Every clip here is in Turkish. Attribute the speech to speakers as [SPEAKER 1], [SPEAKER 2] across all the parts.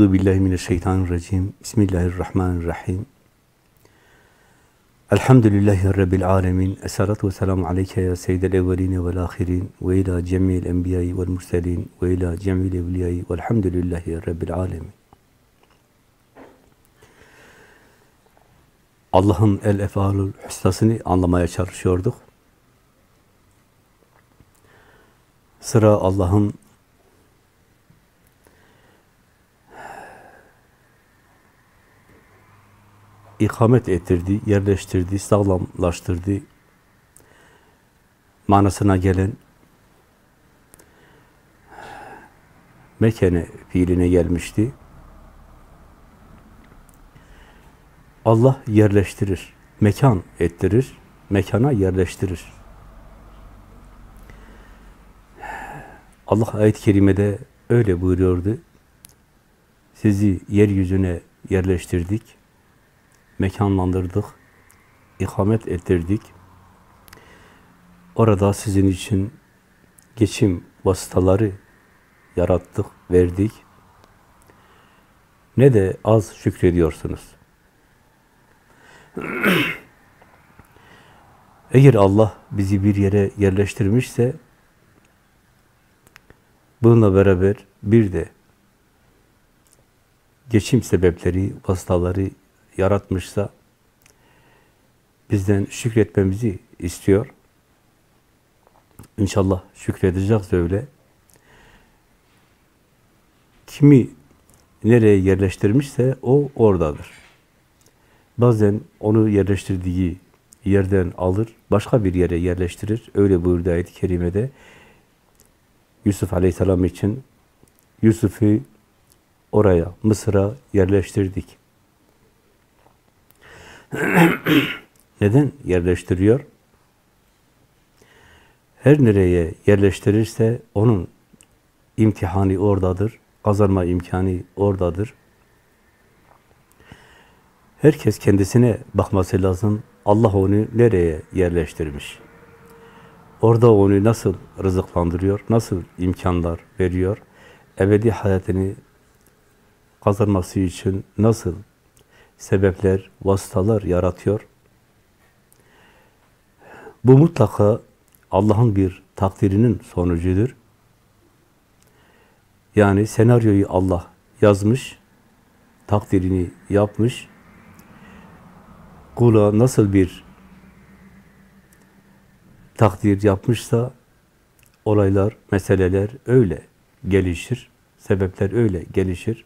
[SPEAKER 1] Euzu billahi mineşşeytanirracim. Bismillahirrahmanirrahim. Elhamdülillahi rabbil alamin. Essalatu vesselamu aleyke ya seyyidel evvelin ve'l ahirin ve ila cemil enbiya'i ve'l murselin ve ila cemil evliya'i ve'lhamdülillahi rabbil alamin. Allah'ın el efalül hüsnasını anlamaya çalışıyorduk. Sıra Allah'ın ikamet ettirdi, yerleştirdi, sağlamlaştırdı manasına gelen mekene fiiline gelmişti. Allah yerleştirir, mekan ettirir, mekana yerleştirir. Allah ayet-i kerimede öyle buyuruyordu. Sizi yeryüzüne yerleştirdik, mekanlandırdık, ikamet ettirdik. Orada sizin için geçim vasıtaları yarattık, verdik. Ne de az şükrediyorsunuz. Eğer Allah bizi bir yere yerleştirmişse bununla beraber bir de geçim sebepleri, vasıtaları yaratmışsa bizden şükretmemizi istiyor. İnşallah şükredeceğiz öyle. Kimi nereye yerleştirmişse o oradadır. Bazen onu yerleştirdiği yerden alır, başka bir yere yerleştirir. Öyle buyurdu ayet-i kerimede. Yusuf Aleyhisselam için Yusuf'u oraya, Mısır'a yerleştirdik. Neden yerleştiriyor? Her nereye yerleştirirse onun imtihanı oradadır, kazanma imkanı oradadır. Herkes kendisine bakması lazım. Allah onu nereye yerleştirmiş? Orada onu nasıl rızıklandırıyor, nasıl imkanlar veriyor? Ebedi hayatını kazanması için nasıl sebepler, vasıtalar yaratıyor? Bu mutlaka Allah'ın bir takdirinin sonucudur. Yani senaryoyu Allah yazmış, takdirini yapmış, kula nasıl bir takdir yapmışsa olaylar, meseleler öyle gelişir, sebepler öyle gelişir.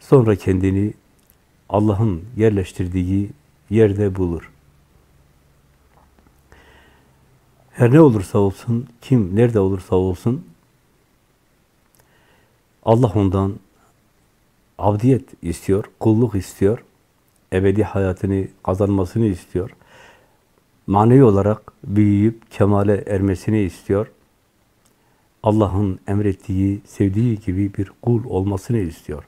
[SPEAKER 1] Sonra kendini Allah'ın yerleştirdiği yerde bulur. Her ne olursa olsun, kim nerede olursa olsun Allah ondan abdiyet istiyor, kulluk istiyor ebedi hayatını kazanmasını istiyor. Manevi olarak büyüyüp kemale ermesini istiyor. Allah'ın emrettiği, sevdiği gibi bir kul olmasını istiyor.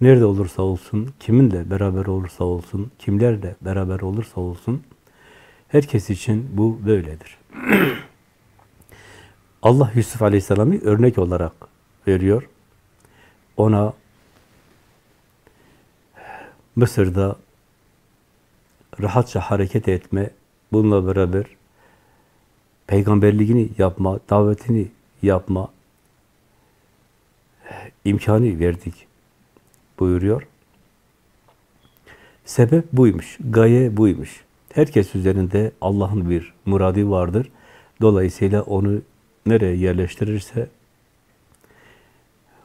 [SPEAKER 1] Nerede olursa olsun, kiminle beraber olursa olsun, kimlerle beraber olursa olsun, herkes için bu böyledir. Allah Yusuf Aleyhisselam'ı örnek olarak veriyor. Ona Mısır'da rahatça hareket etme, bununla beraber peygamberliğini yapma, davetini yapma imkanı verdik buyuruyor. Sebep buymuş, gaye buymuş. Herkes üzerinde Allah'ın bir muradi vardır. Dolayısıyla onu nereye yerleştirirse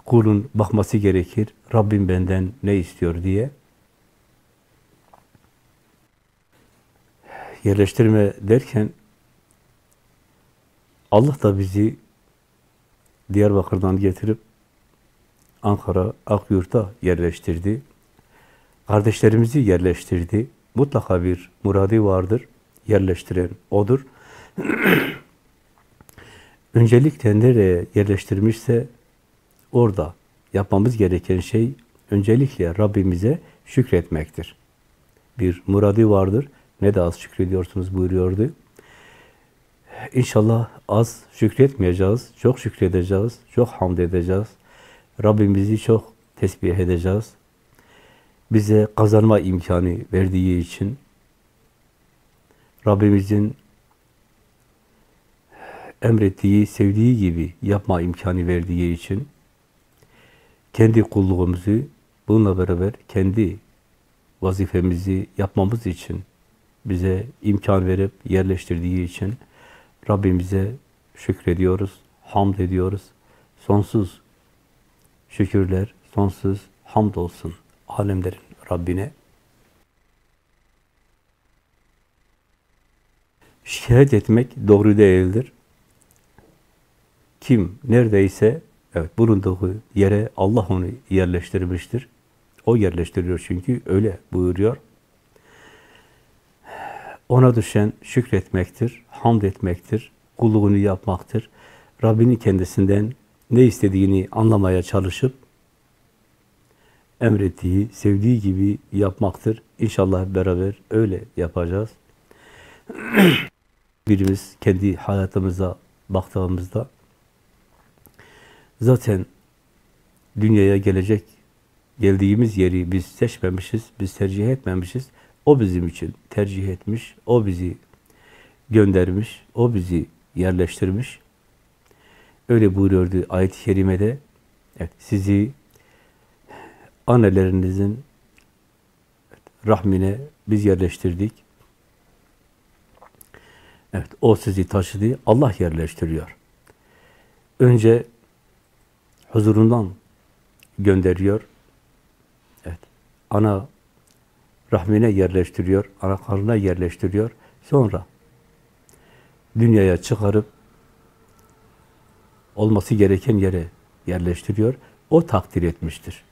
[SPEAKER 1] kulun bakması gerekir. Rabbim benden ne istiyor diye. yerleştirme derken Allah da bizi Diyarbakır'dan getirip Ankara, Akyurt'a yerleştirdi. Kardeşlerimizi yerleştirdi. Mutlaka bir muradi vardır. Yerleştiren O'dur. Öncelikle nereye yerleştirmişse orada yapmamız gereken şey öncelikle Rabbimize şükretmektir. Bir muradi vardır ne de az şükrediyorsunuz buyuruyordu. İnşallah az şükretmeyeceğiz, çok şükredeceğiz, çok hamd edeceğiz. Rabbimizi çok tesbih edeceğiz. Bize kazanma imkanı verdiği için, Rabbimizin emrettiği, sevdiği gibi yapma imkanı verdiği için, kendi kulluğumuzu bununla beraber kendi vazifemizi yapmamız için bize imkan verip yerleştirdiği için Rabbimize şükrediyoruz, hamd ediyoruz. Sonsuz şükürler, sonsuz hamd olsun alemlerin Rabbine. Şikayet etmek doğru değildir. Kim neredeyse evet bulunduğu yere Allah onu yerleştirmiştir. O yerleştiriyor çünkü öyle buyuruyor. Ona düşen şükretmektir, hamd etmektir, kulluğunu yapmaktır. Rabbinin kendisinden ne istediğini anlamaya çalışıp emrettiği, sevdiği gibi yapmaktır. İnşallah beraber öyle yapacağız. Birimiz kendi hayatımıza baktığımızda zaten dünyaya gelecek geldiğimiz yeri biz seçmemişiz, biz tercih etmemişiz. O bizim için tercih etmiş, o bizi göndermiş, o bizi yerleştirmiş. Öyle buyuruyordu ayet-i kerimede. Evet, sizi annelerinizin rahmine biz yerleştirdik. Evet, o sizi taşıdı, Allah yerleştiriyor. Önce huzurundan gönderiyor. Evet, ana rahmine yerleştiriyor, ana karnına yerleştiriyor. Sonra dünyaya çıkarıp olması gereken yere yerleştiriyor. O takdir etmiştir.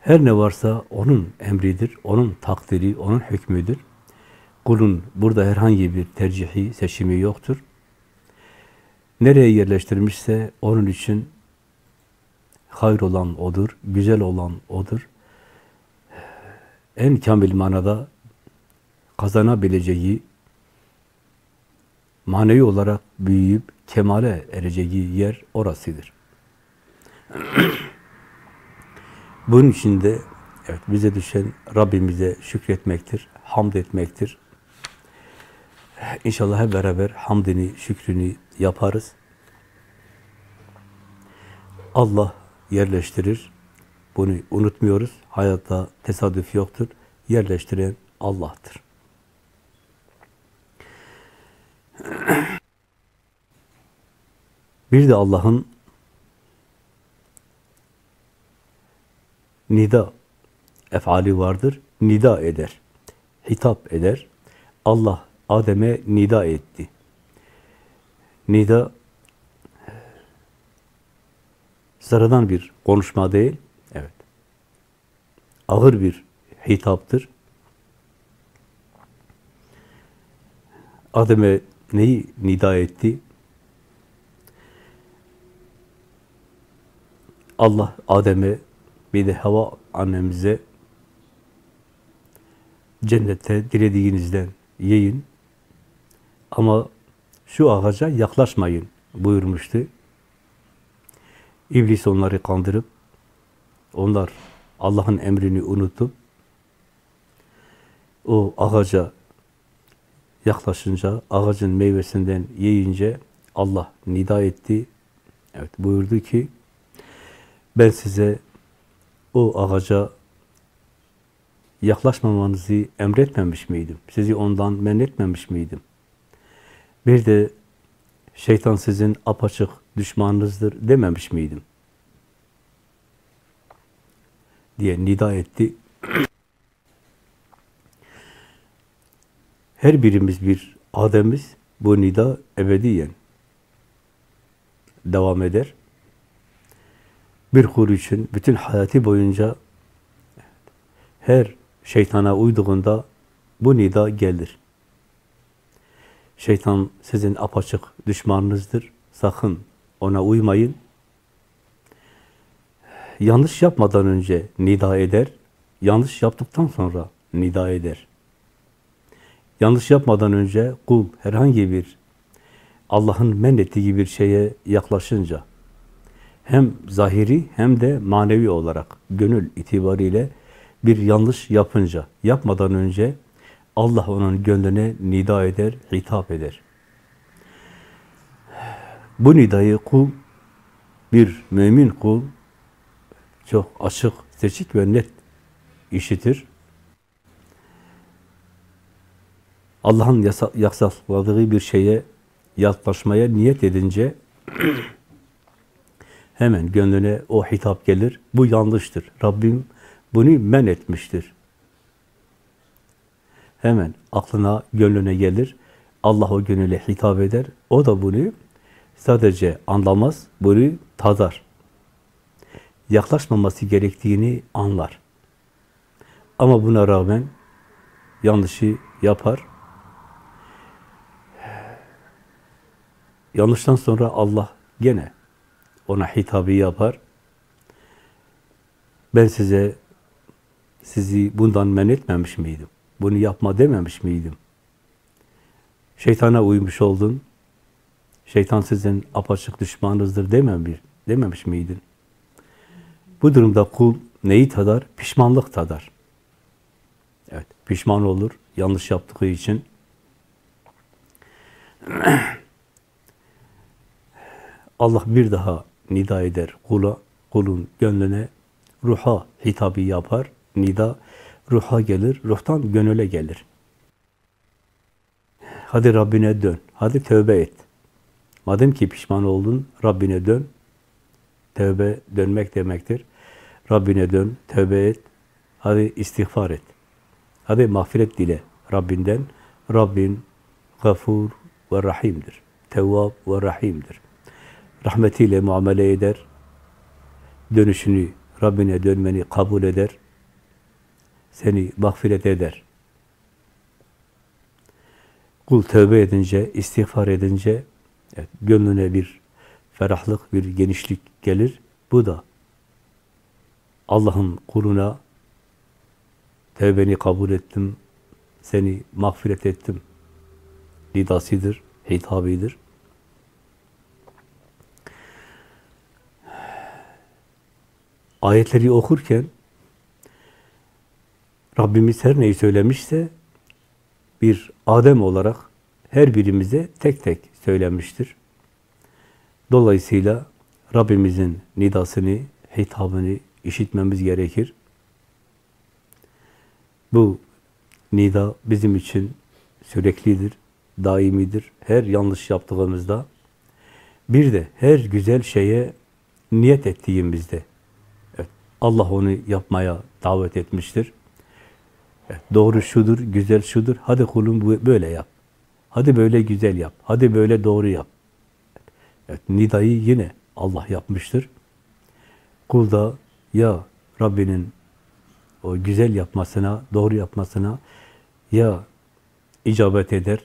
[SPEAKER 1] Her ne varsa onun emridir, onun takdiri, onun hükmüdür. Kulun burada herhangi bir tercihi, seçimi yoktur. Nereye yerleştirmişse onun için hayır olan odur, güzel olan odur. En kamil manada kazanabileceği, manevi olarak büyüyüp kemale ereceği yer orasıdır. Bunun için de evet, bize düşen Rabbimize şükretmektir, hamd etmektir. İnşallah hep beraber hamdini, şükrünü yaparız. Allah yerleştirir. Bunu unutmuyoruz. Hayatta tesadüf yoktur. Yerleştiren Allah'tır. Bir de Allah'ın nida efali vardır. Nida eder. Hitap eder. Allah Adem'e nida etti. Nida sıradan bir konuşma değil. Evet. Ağır bir hitaptır. Adem'e neyi nida etti? Allah Adem'e bir de Hava annemize cennette dilediğinizden yiyin ama şu ağaca yaklaşmayın buyurmuştu. İblis onları kandırıp onlar Allah'ın emrini unutup o ağaca yaklaşınca, ağacın meyvesinden yiyince Allah nida etti. Evet buyurdu ki ben size o ağaca yaklaşmamanızı emretmemiş miydim? Sizi ondan men etmemiş miydim? Bir de şeytan sizin apaçık düşmanınızdır dememiş miydim? diye nida etti. Her birimiz bir Adem'iz. Bu nida ebediyen devam eder. Bir kul için bütün hayatı boyunca her şeytana uyduğunda bu nida gelir. Şeytan sizin apaçık düşmanınızdır. Sakın ona uymayın. Yanlış yapmadan önce nida eder. Yanlış yaptıktan sonra nida eder. Yanlış yapmadan önce kul herhangi bir Allah'ın men ettiği bir şeye yaklaşınca, hem zahiri hem de manevi olarak gönül itibariyle bir yanlış yapınca, yapmadan önce Allah onun gönlüne nida eder, hitap eder. Bu nidayı kul, bir mümin kul çok açık, seçik ve net işitir. Allah'ın yasakladığı bir şeye yaklaşmaya niyet edince hemen gönlüne o hitap gelir. Bu yanlıştır. Rabbim bunu men etmiştir. Hemen aklına, gönlüne gelir. Allah o gönüle hitap eder. O da bunu sadece anlamaz, bunu tadar. Yaklaşmaması gerektiğini anlar. Ama buna rağmen yanlışı yapar. Yanlıştan sonra Allah gene ona hitabı yapar. Ben size sizi bundan men etmemiş miydim? Bunu yapma dememiş miydim? Şeytana uymuş oldun. Şeytan sizin apaçık düşmanınızdır dememiş, dememiş miydin? Bu durumda kul neyi tadar? Pişmanlık tadar. Evet, pişman olur yanlış yaptığı için. Allah bir daha nida eder kula, kulun gönlüne, ruha hitabı yapar. Nida ruha gelir, ruhtan gönüle gelir. Hadi Rabbine dön, hadi tövbe et. Madem ki pişman oldun, Rabbine dön. Tövbe dönmek demektir. Rabbine dön, tövbe et. Hadi istiğfar et. Hadi mağfiret dile Rabbinden. Rabbin gafur ve rahimdir. Tevvab ve rahimdir. Rahmetiyle muamele eder. Dönüşünü, Rabbine dönmeni kabul eder. Seni mağfiret eder. Kul tövbe edince, istiğfar edince evet, gönlüne bir ferahlık, bir genişlik gelir. Bu da Allah'ın kuluna tevbeni kabul ettim, seni mağfiret ettim nidasıdır, hitabidir. Ayetleri okurken Rabbimiz her neyi söylemişse bir Adem olarak her birimize tek tek söylemiştir. Dolayısıyla Rabbimizin nidasını, hitabını işitmemiz gerekir. Bu nida bizim için süreklidir, daimidir. Her yanlış yaptığımızda, bir de her güzel şeye niyet ettiğimizde, Allah onu yapmaya davet etmiştir. Doğru şudur, güzel şudur, hadi kulum böyle yap. Hadi böyle güzel yap, hadi böyle doğru yap. Evet, nidayı yine Allah yapmıştır. Kul da ya Rabbinin o güzel yapmasına, doğru yapmasına ya icabet eder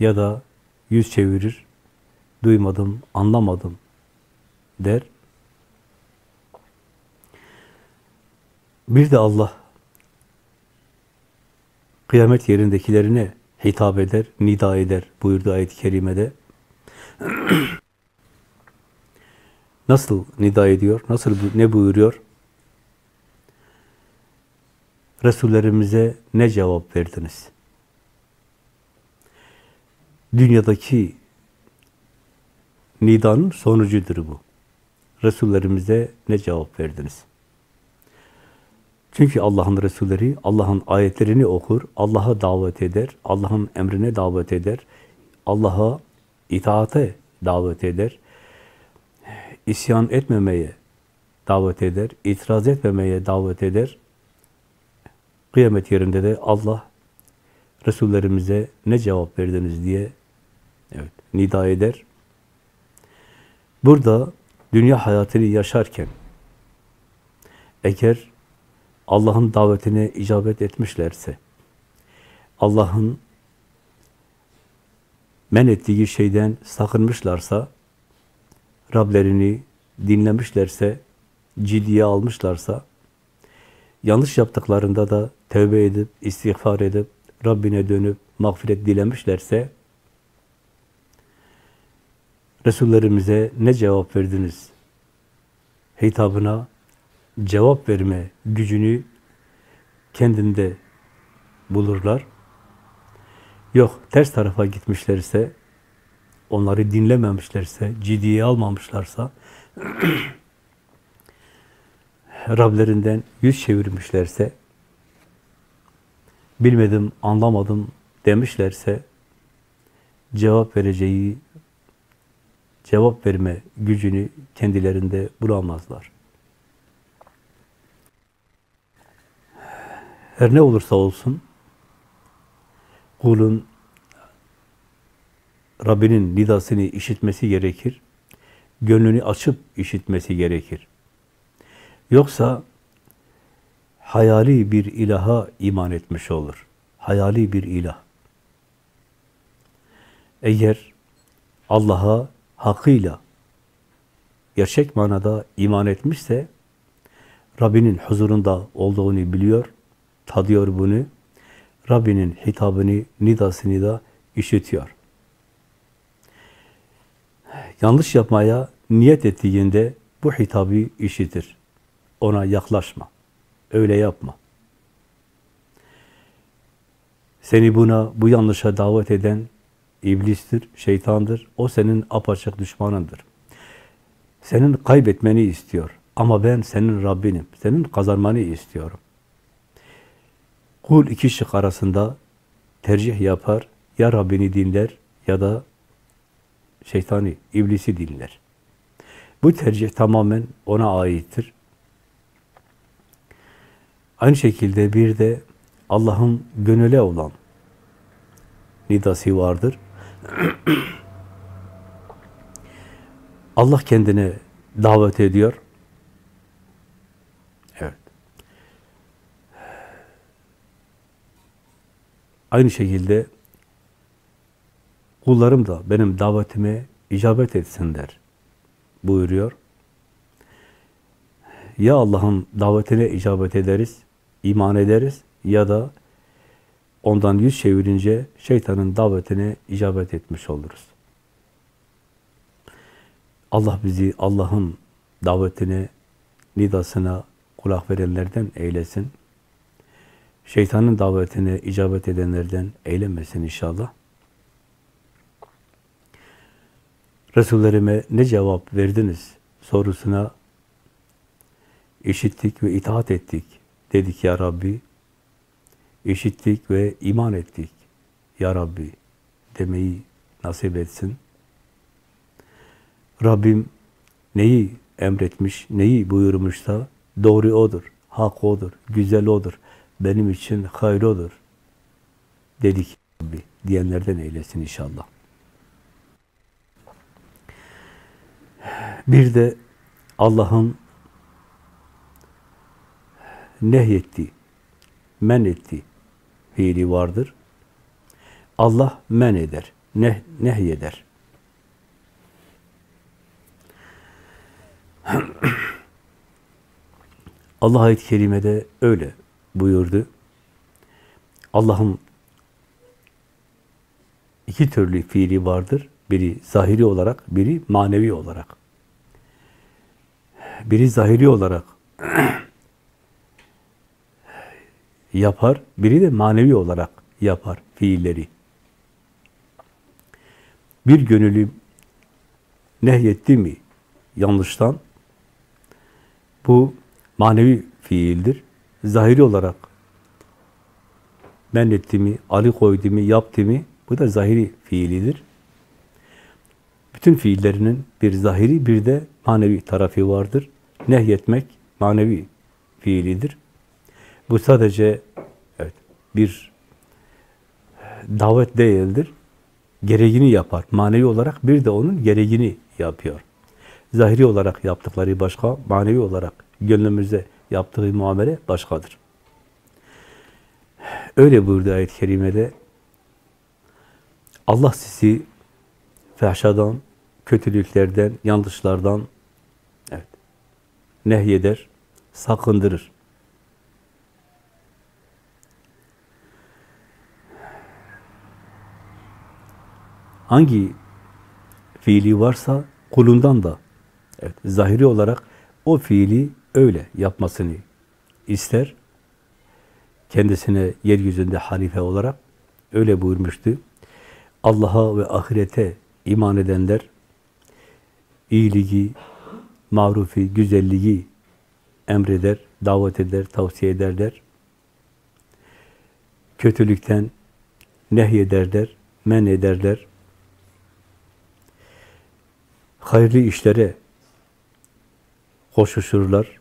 [SPEAKER 1] ya da yüz çevirir, duymadım, anlamadım der. Bir de Allah kıyamet yerindekilerine hitap eder, nida eder buyurdu ayet-i kerimede. Nasıl nida ediyor? Nasıl ne buyuruyor? Resullerimize ne cevap verdiniz? Dünyadaki nidanın sonucudur bu. Resullerimize ne cevap verdiniz? Çünkü Allah'ın Resulleri Allah'ın ayetlerini okur, Allah'a davet eder, Allah'ın emrine davet eder, Allah'a itaate davet eder, isyan etmemeye davet eder, itiraz etmemeye davet eder, Kıyamet yerinde de Allah Resullerimize ne cevap verdiniz diye evet, nida eder. Burada dünya hayatını yaşarken eğer Allah'ın davetine icabet etmişlerse, Allah'ın men ettiği şeyden sakınmışlarsa, Rablerini dinlemişlerse, ciddiye almışlarsa, yanlış yaptıklarında da tövbe edip, istiğfar edip, Rabbine dönüp mağfiret dilemişlerse, Resullerimize ne cevap verdiniz? Hitabına cevap verme gücünü kendinde bulurlar. Yok, ters tarafa gitmişlerse, onları dinlememişlerse, ciddiye almamışlarsa, Rablerinden yüz çevirmişlerse, bilmedim, anlamadım demişlerse, cevap vereceği, cevap verme gücünü kendilerinde bulamazlar. Her ne olursa olsun, kulun Rabbinin nidasını işitmesi gerekir. Gönlünü açıp işitmesi gerekir. Yoksa hayali bir ilaha iman etmiş olur. Hayali bir ilah. Eğer Allah'a hakkıyla gerçek manada iman etmişse Rabbinin huzurunda olduğunu biliyor, tadıyor bunu. Rabbinin hitabını, nidasını da işitiyor. Yanlış yapmaya niyet ettiğinde bu hitabı işitir. Ona yaklaşma. Öyle yapma. Seni buna, bu yanlışa davet eden iblistir, şeytandır. O senin apaçık düşmanındır. Senin kaybetmeni istiyor. Ama ben senin Rabbinim. Senin kazanmanı istiyorum. Kul iki şık arasında tercih yapar. Ya Rabbini dinler ya da şeytani, iblisi dinler. Bu tercih tamamen ona aittir. Aynı şekilde bir de Allah'ın gönüle olan nidası vardır. Allah kendine davet ediyor. Aynı şekilde kullarım da benim davetime icabet etsinler buyuruyor. Ya Allah'ın davetine icabet ederiz, iman ederiz ya da ondan yüz çevirince şeytanın davetine icabet etmiş oluruz. Allah bizi Allah'ın davetine, nidasına kulak verenlerden eylesin. Şeytanın davetine icabet edenlerden eylemesin inşallah. Resullerime ne cevap verdiniz sorusuna işittik ve itaat ettik dedik ya Rabbi. İşittik ve iman ettik ya Rabbi demeyi nasip etsin. Rabbim neyi emretmiş, neyi buyurmuşsa doğru odur, hak odur, güzel odur, benim için hayır odur dedik Rabbi diyenlerden eylesin inşallah. Bir de Allah'ın nehyetti, men etti fiili vardır. Allah men eder, neh, nehyeder. Allah ayet-i kerimede öyle buyurdu. Allah'ın iki türlü fiili vardır. Biri zahiri olarak, biri manevi olarak. Biri zahiri olarak yapar, biri de manevi olarak yapar fiilleri. Bir gönüllü nehyetti mi yanlıştan, bu manevi fiildir. Zahiri olarak men etti mi, ali koydu mu, yaptı mı, bu da zahiri fiilidir. Bütün fiillerinin bir zahiri bir de manevi tarafı vardır. Nehyetmek manevi fiilidir. Bu sadece evet, bir davet değildir. Gereğini yapar. Manevi olarak bir de onun gereğini yapıyor. Zahiri olarak yaptıkları başka, manevi olarak gönlümüzde yaptığı muamele başkadır. Öyle buyurdu ayet-i kerimede. Allah sizi fehşadan, kötülüklerden, yanlışlardan evet, nehyeder, sakındırır. Hangi fiili varsa kulundan da evet, zahiri olarak o fiili öyle yapmasını ister. Kendisine yeryüzünde halife olarak öyle buyurmuştu. Allah'a ve ahirete iman edenler iyiliği, marufi, güzelliği emreder, davet eder, tavsiye ederler. Kötülükten nehyederler, men ederler. Hayırlı işlere koşuşurlar.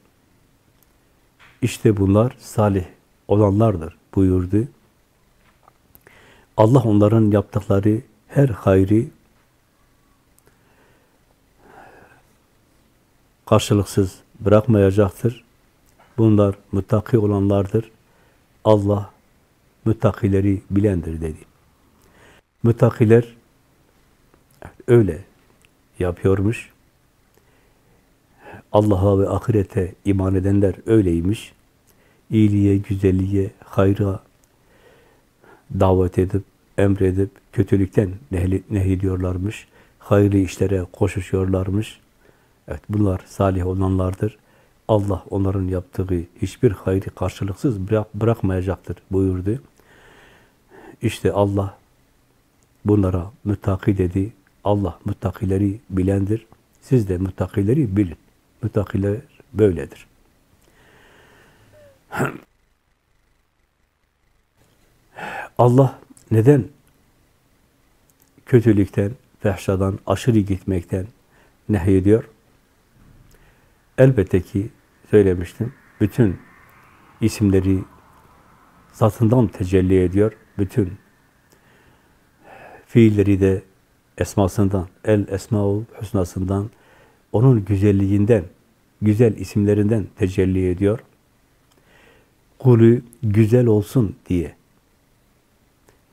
[SPEAKER 1] İşte bunlar salih olanlardır buyurdu. Allah onların yaptıkları her hayrı karşılıksız bırakmayacaktır. Bunlar muttaki olanlardır. Allah muttakileri bilendir dedi. Muttakiler öyle yapıyormuş. Allah'a ve ahirete iman edenler öyleymiş. İyiliğe, güzelliğe, hayra davet edip, emredip, kötülükten nehyediyorlarmış. Hayırlı işlere koşuşuyorlarmış. Evet, bunlar salih olanlardır. Allah onların yaptığı hiçbir hayrı karşılıksız bırak, bırakmayacaktır buyurdu. İşte Allah bunlara müttaki dedi. Allah müttakileri bilendir. Siz de müttakileri bilin. Müttakiler böyledir. Allah neden kötülükten, fehşadan, aşırı gitmekten nehyediyor? Elbette ki söylemiştim. Bütün isimleri zatından tecelli ediyor. Bütün fiilleri de esmasından, el esmaul husnasından, onun güzelliğinden, güzel isimlerinden tecelli ediyor. Kulü güzel olsun diye,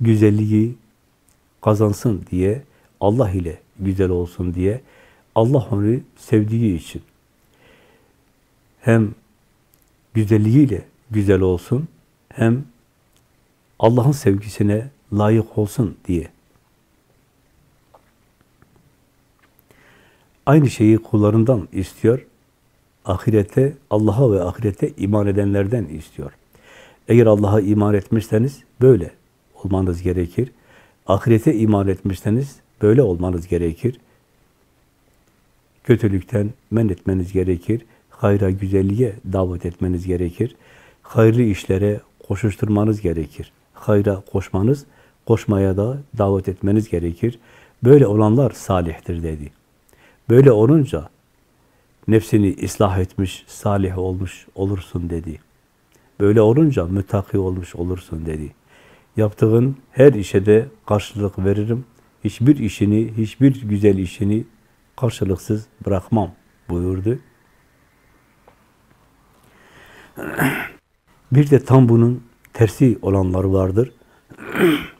[SPEAKER 1] güzelliği kazansın diye, Allah ile güzel olsun diye, Allah onu sevdiği için, hem güzelliğiyle güzel olsun, hem Allah'ın sevgisine layık olsun diye. Aynı şeyi kullarından istiyor. Ahirete, Allah'a ve ahirete iman edenlerden istiyor. Eğer Allah'a iman etmişseniz böyle olmanız gerekir. Ahirete iman etmişseniz böyle olmanız gerekir. Kötülükten men etmeniz gerekir hayra, güzelliğe davet etmeniz gerekir. Hayırlı işlere koşuşturmanız gerekir. Hayra koşmanız, koşmaya da davet etmeniz gerekir. Böyle olanlar salihtir dedi. Böyle olunca nefsini ıslah etmiş, salih olmuş olursun dedi. Böyle olunca mütaki olmuş olursun dedi. Yaptığın her işe de karşılık veririm. Hiçbir işini, hiçbir güzel işini karşılıksız bırakmam buyurdu. Bir de tam bunun tersi olanları vardır.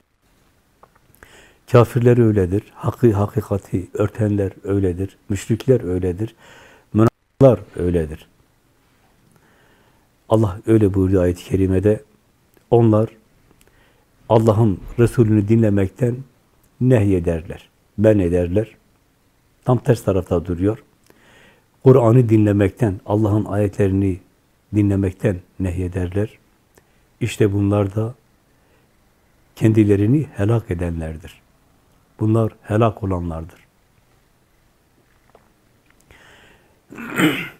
[SPEAKER 1] Kafirler öyledir. Hakkı, hakikati örtenler öyledir. Müşrikler öyledir. Münafıklar öyledir. Allah öyle buyurdu ayet-i kerimede. Onlar Allah'ın Resulünü dinlemekten nehyederler. Ben ederler. Tam ters tarafta duruyor. Kur'an'ı dinlemekten, Allah'ın ayetlerini dinlemekten nehyederler. İşte bunlar da kendilerini helak edenlerdir. Bunlar helak olanlardır.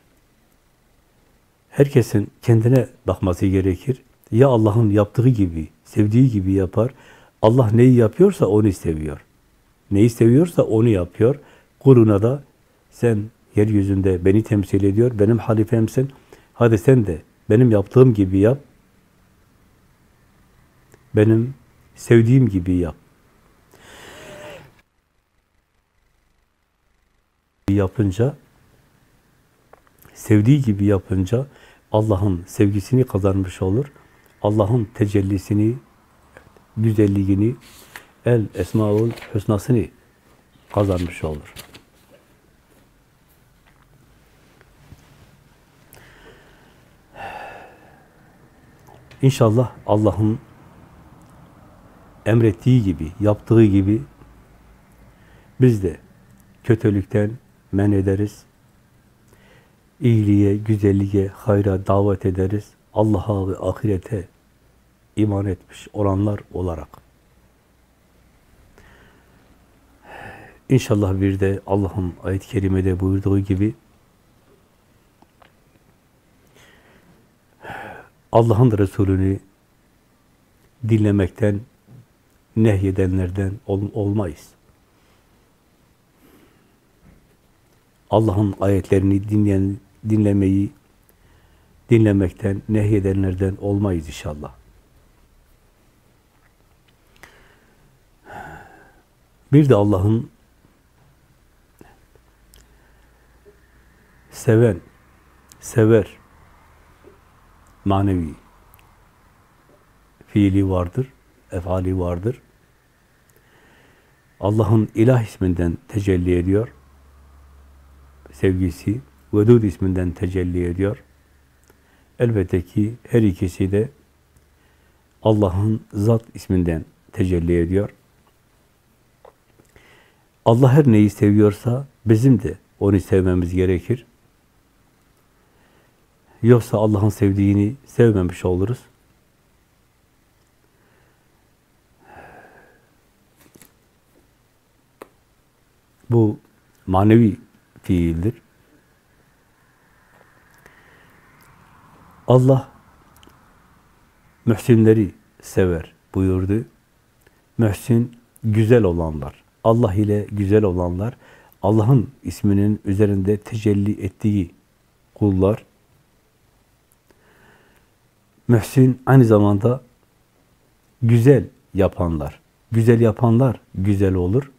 [SPEAKER 1] Herkesin kendine bakması gerekir. Ya Allah'ın yaptığı gibi, sevdiği gibi yapar. Allah neyi yapıyorsa onu seviyor. Neyi seviyorsa onu yapıyor. Kuluna da sen yeryüzünde beni temsil ediyor, benim halifemsin. Hadi sen de benim yaptığım gibi yap. Benim sevdiğim gibi yap. Yapınca, sevdiği gibi yapınca Allah'ın sevgisini kazanmış olur. Allah'ın tecellisini, güzelliğini, el esmaul hüsnasını kazanmış olur. İnşallah Allah'ın emrettiği gibi, yaptığı gibi biz de kötülükten men ederiz. iyiliğe, güzelliğe, hayra davet ederiz. Allah'a ve ahirete iman etmiş olanlar olarak. İnşallah bir de Allah'ın ayet-i kerimede buyurduğu gibi Allah'ın Resulünü dinlemekten, nehyedenlerden ol, olmayız. Allah'ın ayetlerini dinleyen, dinlemeyi, dinlemekten, nehyedenlerden olmayız inşallah. Bir de Allah'ın seven, sever, manevi fiili vardır, efali vardır. Allah'ın ilah isminden tecelli ediyor. Sevgisi, Vedud isminden tecelli ediyor. Elbette ki her ikisi de Allah'ın zat isminden tecelli ediyor. Allah her neyi seviyorsa bizim de onu sevmemiz gerekir. Yoksa Allah'ın sevdiğini sevmemiş oluruz. Bu manevi fiildir. Allah mühsinleri sever buyurdu. Mühsin güzel olanlar, Allah ile güzel olanlar, Allah'ın isminin üzerinde tecelli ettiği kullar, Mühsin aynı zamanda güzel yapanlar. Güzel yapanlar güzel olur.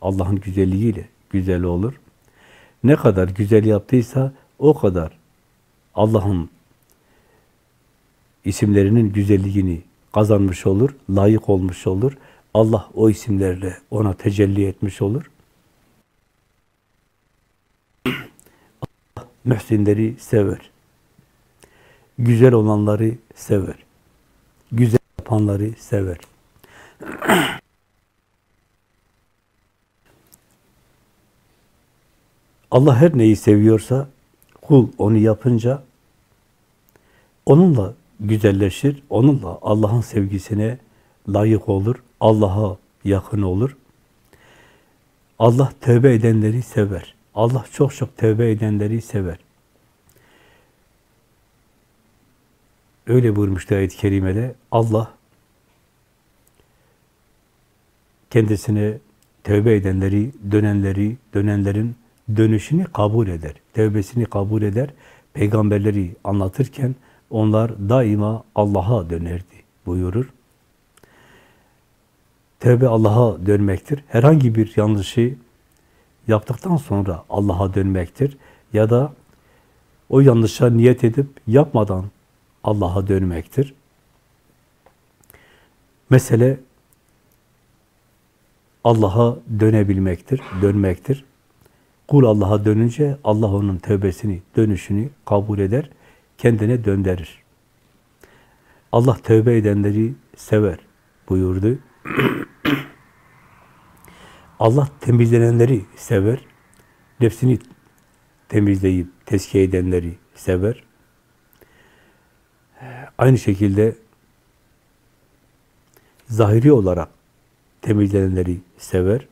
[SPEAKER 1] Allah'ın güzelliğiyle güzel olur. Ne kadar güzel yaptıysa o kadar Allah'ın isimlerinin güzelliğini kazanmış olur, layık olmuş olur. Allah o isimlerle ona tecelli etmiş olur. Allah mühsinleri sever. Güzel olanları sever. Güzel yapanları sever. Allah her neyi seviyorsa kul onu yapınca onunla güzelleşir, onunla Allah'ın sevgisine layık olur, Allah'a yakın olur. Allah tövbe edenleri sever. Allah çok çok tövbe edenleri sever. Öyle buyurmuştu ayet-i kerimede. Allah kendisine tövbe edenleri, dönenleri, dönenlerin dönüşünü kabul eder. Tövbesini kabul eder. Peygamberleri anlatırken onlar daima Allah'a dönerdi buyurur. Tövbe Allah'a dönmektir. Herhangi bir yanlışı yaptıktan sonra Allah'a dönmektir. Ya da o yanlışa niyet edip yapmadan Allah'a dönmektir. Mesele Allah'a dönebilmektir, dönmektir. Kul Allah'a dönünce Allah onun tövbesini, dönüşünü kabul eder, kendine döndürür. Allah tövbe edenleri sever buyurdu. Allah temizlenenleri sever. Nefsini temizleyip tezkiye edenleri sever. Aynı şekilde zahiri olarak temizlenenleri sever.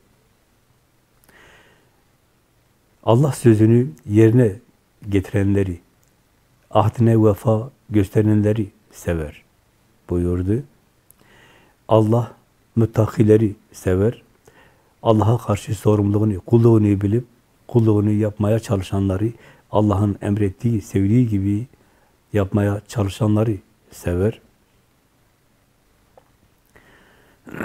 [SPEAKER 1] Allah sözünü yerine getirenleri, ahdine vefa gösterenleri sever buyurdu. Allah müttakileri sever. Allah'a karşı sorumluluğunu, kulluğunu bilip kulluğunu yapmaya çalışanları Allah'ın emrettiği, sevdiği gibi yapmaya çalışanları sever.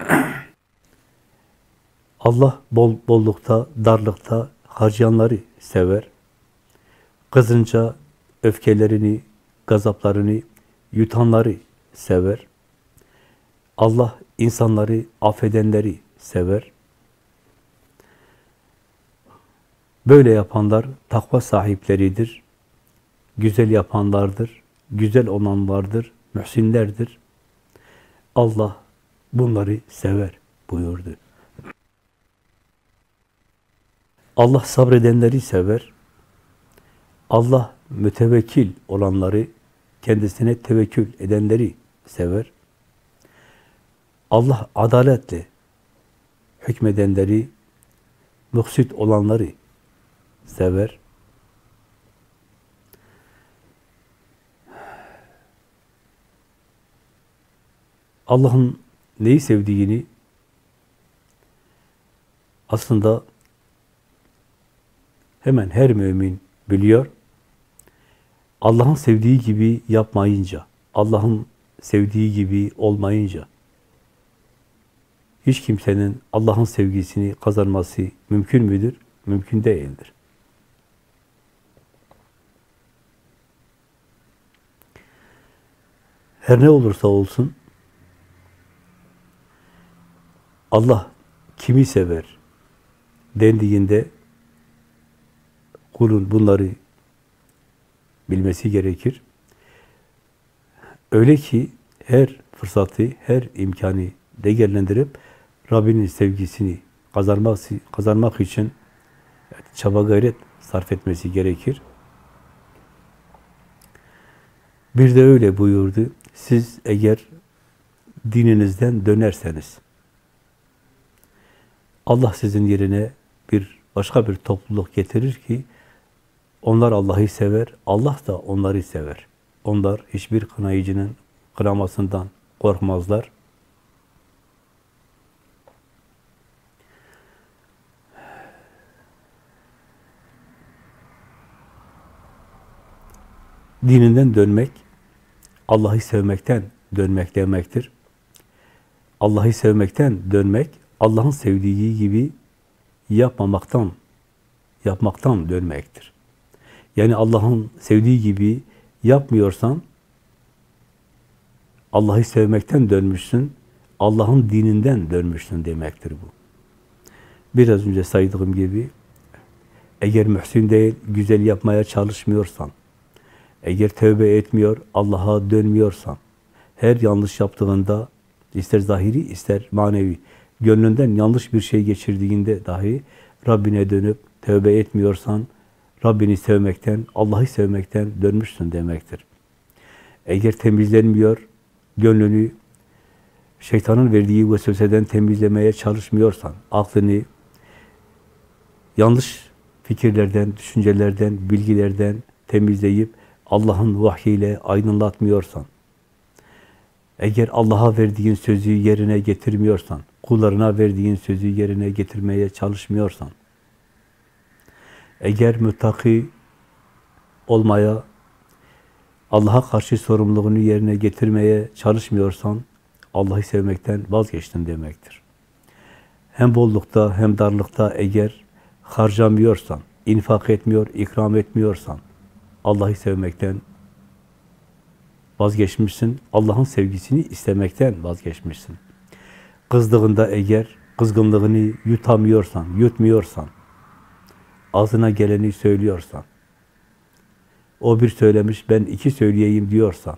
[SPEAKER 1] Allah bol bollukta, darlıkta harcayanları sever. Kızınca öfkelerini, gazaplarını yutanları sever. Allah insanları affedenleri sever. Böyle yapanlar takva sahipleridir. Güzel yapanlardır. Güzel olanlardır. Mühsinlerdir. Allah bunları sever buyurdu. Allah sabredenleri sever. Allah mütevekkil olanları, kendisine tevekkül edenleri sever. Allah adaletle hükmedenleri, muhsit olanları sever. Allah'ın neyi sevdiğini aslında hemen her mümin biliyor. Allah'ın sevdiği gibi yapmayınca, Allah'ın sevdiği gibi olmayınca hiç kimsenin Allah'ın sevgisini kazanması mümkün müdür? Mümkün değildir. Her ne olursa olsun Allah kimi sever dendiğinde kulun bunları bilmesi gerekir. Öyle ki her fırsatı, her imkanı değerlendirip Rabbinin sevgisini kazanmak, kazanmak için çaba gayret sarf etmesi gerekir. Bir de öyle buyurdu. Siz eğer dininizden dönerseniz, Allah sizin yerine bir başka bir topluluk getirir ki onlar Allah'ı sever, Allah da onları sever. Onlar hiçbir kınayıcının kınamasından korkmazlar. Dininden dönmek, Allah'ı sevmekten dönmek demektir. Allah'ı sevmekten dönmek, Allah'ın sevdiği gibi yapmamaktan, yapmaktan dönmektir. Yani Allah'ın sevdiği gibi yapmıyorsan, Allah'ı sevmekten dönmüşsün, Allah'ın dininden dönmüşsün demektir bu. Biraz önce saydığım gibi, eğer mühsin değil, güzel yapmaya çalışmıyorsan, eğer tövbe etmiyor, Allah'a dönmüyorsan, her yanlış yaptığında, ister zahiri, ister manevi, gönlünden yanlış bir şey geçirdiğinde dahi Rabbine dönüp tövbe etmiyorsan, Rabbini sevmekten, Allah'ı sevmekten dönmüşsün demektir. Eğer temizlenmiyor, gönlünü şeytanın verdiği vesveseden temizlemeye çalışmıyorsan, aklını yanlış fikirlerden, düşüncelerden, bilgilerden temizleyip Allah'ın vahyiyle aydınlatmıyorsan, eğer Allah'a verdiğin sözü yerine getirmiyorsan, kullarına verdiğin sözü yerine getirmeye çalışmıyorsan, eğer müttaki olmaya, Allah'a karşı sorumluluğunu yerine getirmeye çalışmıyorsan, Allah'ı sevmekten vazgeçtin demektir. Hem bollukta hem darlıkta eğer harcamıyorsan, infak etmiyor, ikram etmiyorsan, Allah'ı sevmekten vazgeçmişsin. Allah'ın sevgisini istemekten vazgeçmişsin. Kızdığında eğer kızgınlığını yutamıyorsan, yutmuyorsan, ağzına geleni söylüyorsan, o bir söylemiş, ben iki söyleyeyim diyorsan,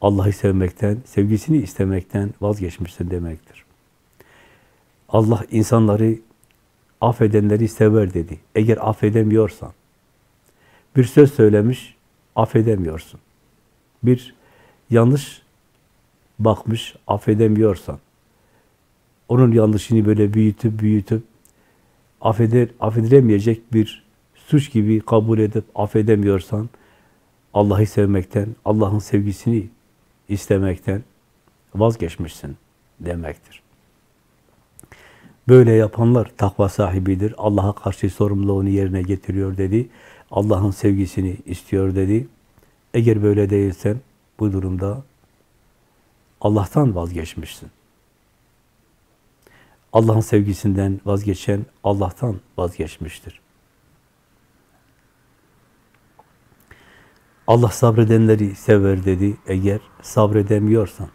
[SPEAKER 1] Allah'ı sevmekten, sevgisini istemekten vazgeçmişsin demektir. Allah insanları affedenleri sever dedi. Eğer affedemiyorsan, bir söz söylemiş, affedemiyorsun. Bir yanlış bakmış, affedemiyorsan, onun yanlışını böyle büyütüp büyütüp affeder, affedilemeyecek bir suç gibi kabul edip affedemiyorsan, Allah'ı sevmekten, Allah'ın sevgisini istemekten vazgeçmişsin demektir. Böyle yapanlar takva sahibidir. Allah'a karşı sorumluluğunu yerine getiriyor dedi. Allah'ın sevgisini istiyor dedi. Eğer böyle değilsen bu durumda Allah'tan vazgeçmişsin. Allah'ın sevgisinden vazgeçen Allah'tan vazgeçmiştir. Allah sabredenleri sever dedi. Eğer sabredemiyorsan,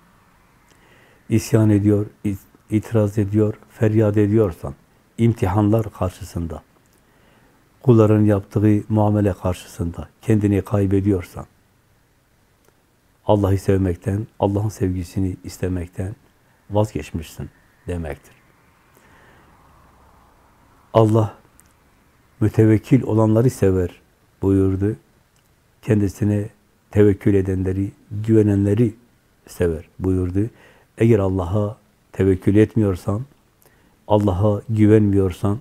[SPEAKER 1] isyan ediyor, itiraz ediyor, feryat ediyorsan, imtihanlar karşısında, kulların yaptığı muamele karşısında kendini kaybediyorsan, Allah'ı sevmekten, Allah'ın sevgisini istemekten vazgeçmişsin demektir. Allah mütevekkil olanları sever buyurdu. Kendisine tevekkül edenleri, güvenenleri sever buyurdu. Eğer Allah'a tevekkül etmiyorsan, Allah'a güvenmiyorsan,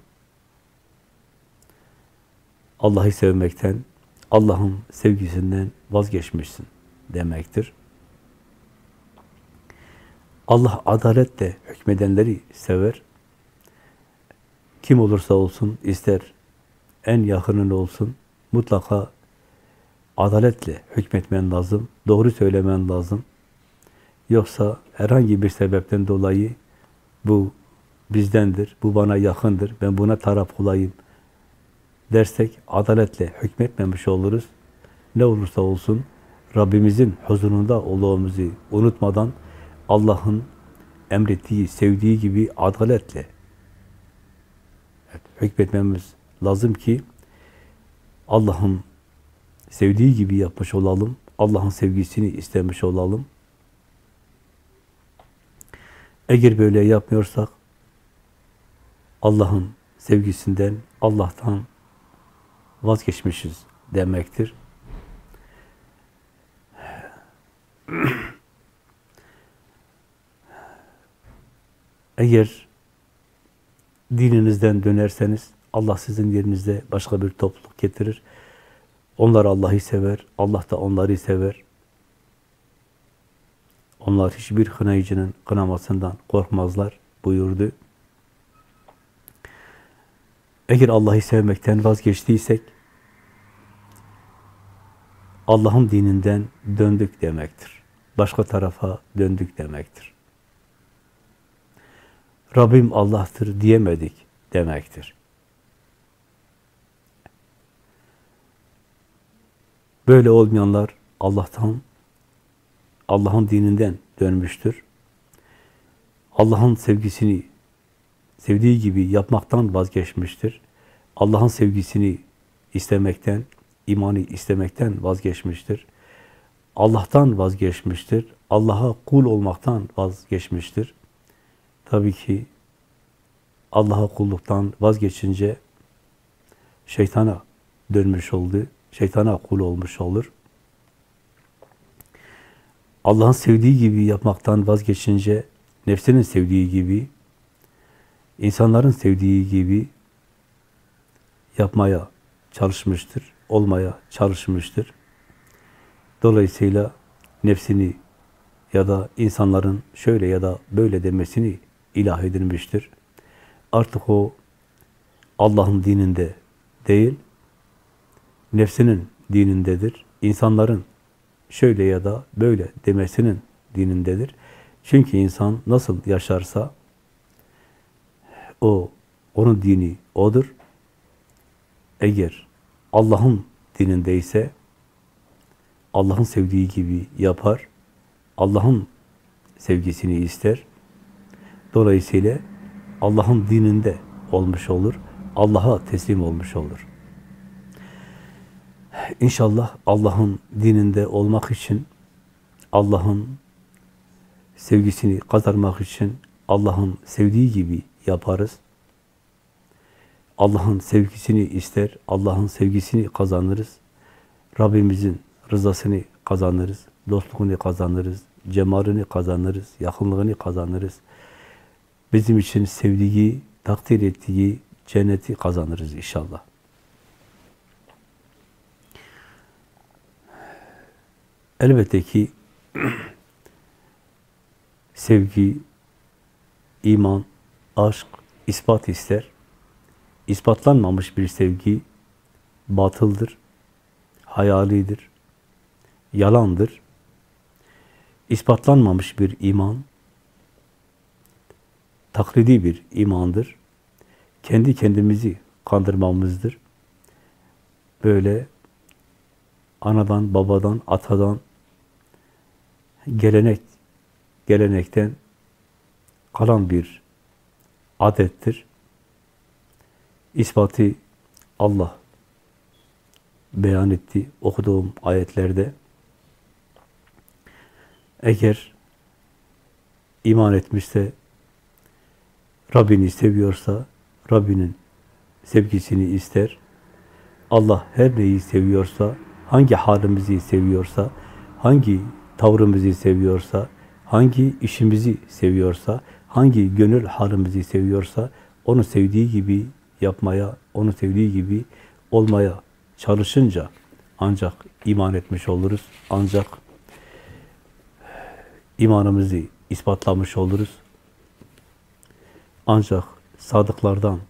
[SPEAKER 1] Allah'ı sevmekten, Allah'ın sevgisinden vazgeçmişsin demektir. Allah adaletle hükmedenleri sever. Kim olursa olsun, ister en yakının olsun, mutlaka adaletle hükmetmen lazım, doğru söylemen lazım. Yoksa herhangi bir sebepten dolayı bu bizdendir, bu bana yakındır, ben buna taraf olayım dersek adaletle hükmetmemiş oluruz. Ne olursa olsun Rabbimizin huzurunda olduğumuzu unutmadan Allah'ın emrettiği, sevdiği gibi adaletle hükmetmemiz lazım ki Allah'ın sevdiği gibi yapmış olalım. Allah'ın sevgisini istemiş olalım. Eğer böyle yapmıyorsak Allah'ın sevgisinden, Allah'tan vazgeçmişiz demektir. Eğer dininizden dönerseniz Allah sizin yerinizde başka bir topluluk getirir. Onlar Allah'ı sever, Allah da onları sever. Onlar hiçbir kınayıcının kınamasından korkmazlar buyurdu. Eğer Allah'ı sevmekten vazgeçtiysek, Allah'ın dininden döndük demektir. Başka tarafa döndük demektir. Rabbim Allah'tır diyemedik demektir. Böyle olmayanlar Allah'tan, Allah'ın dininden dönmüştür. Allah'ın sevgisini sevdiği gibi yapmaktan vazgeçmiştir. Allah'ın sevgisini istemekten, imanı istemekten vazgeçmiştir. Allah'tan vazgeçmiştir. Allah'a kul olmaktan vazgeçmiştir. Tabii ki Allah'a kulluktan vazgeçince şeytana dönmüş oldu. Şeytana kul olmuş olur. Allah'ın sevdiği gibi yapmaktan vazgeçince nefsinin sevdiği gibi insanların sevdiği gibi yapmaya çalışmıştır, olmaya çalışmıştır. Dolayısıyla nefsini ya da insanların şöyle ya da böyle demesini ilah edilmiştir. Artık o Allah'ın dininde değil, nefsinin dinindedir. İnsanların şöyle ya da böyle demesinin dinindedir. Çünkü insan nasıl yaşarsa o, onun dini odur. Eğer Allah'ın dinindeyse Allah'ın sevdiği gibi yapar. Allah'ın sevgisini ister. Dolayısıyla Allah'ın dininde olmuş olur. Allah'a teslim olmuş olur. İnşallah Allah'ın dininde olmak için, Allah'ın sevgisini kazanmak için Allah'ın sevdiği gibi yaparız. Allah'ın sevgisini ister, Allah'ın sevgisini kazanırız. Rabbimizin rızasını kazanırız, dostluğunu kazanırız, cemalini kazanırız, yakınlığını kazanırız. Bizim için sevdiği, takdir ettiği cenneti kazanırız inşallah. Elbette ki sevgi, iman, aşk, ispat ister. İspatlanmamış bir sevgi batıldır, hayalidir, yalandır. İspatlanmamış bir iman taklidi bir imandır. Kendi kendimizi kandırmamızdır. Böyle anadan, babadan, atadan gelenek, gelenekten kalan bir adettir. İspatı Allah beyan etti okuduğum ayetlerde. Eğer iman etmişse, Rabbini seviyorsa, Rabbinin sevgisini ister, Allah her neyi seviyorsa, hangi halimizi seviyorsa, hangi tavrımızı seviyorsa, hangi işimizi seviyorsa, hangi gönül halimizi seviyorsa, onu sevdiği gibi yapmaya, onu sevdiği gibi olmaya çalışınca ancak iman etmiş oluruz. Ancak imanımızı ispatlamış oluruz. Ancak sadıklardan,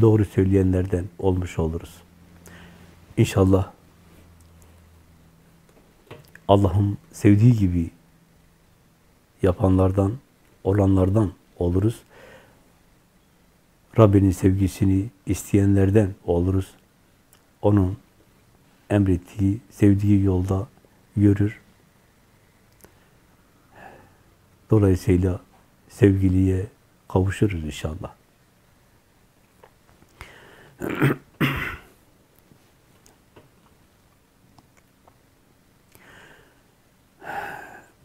[SPEAKER 1] doğru söyleyenlerden olmuş oluruz. İnşallah Allah'ın sevdiği gibi yapanlardan, olanlardan oluruz. Rabbinin sevgisini isteyenlerden oluruz. Onun emrettiği, sevdiği yolda yürür. Dolayısıyla sevgiliye kavuşuruz inşallah.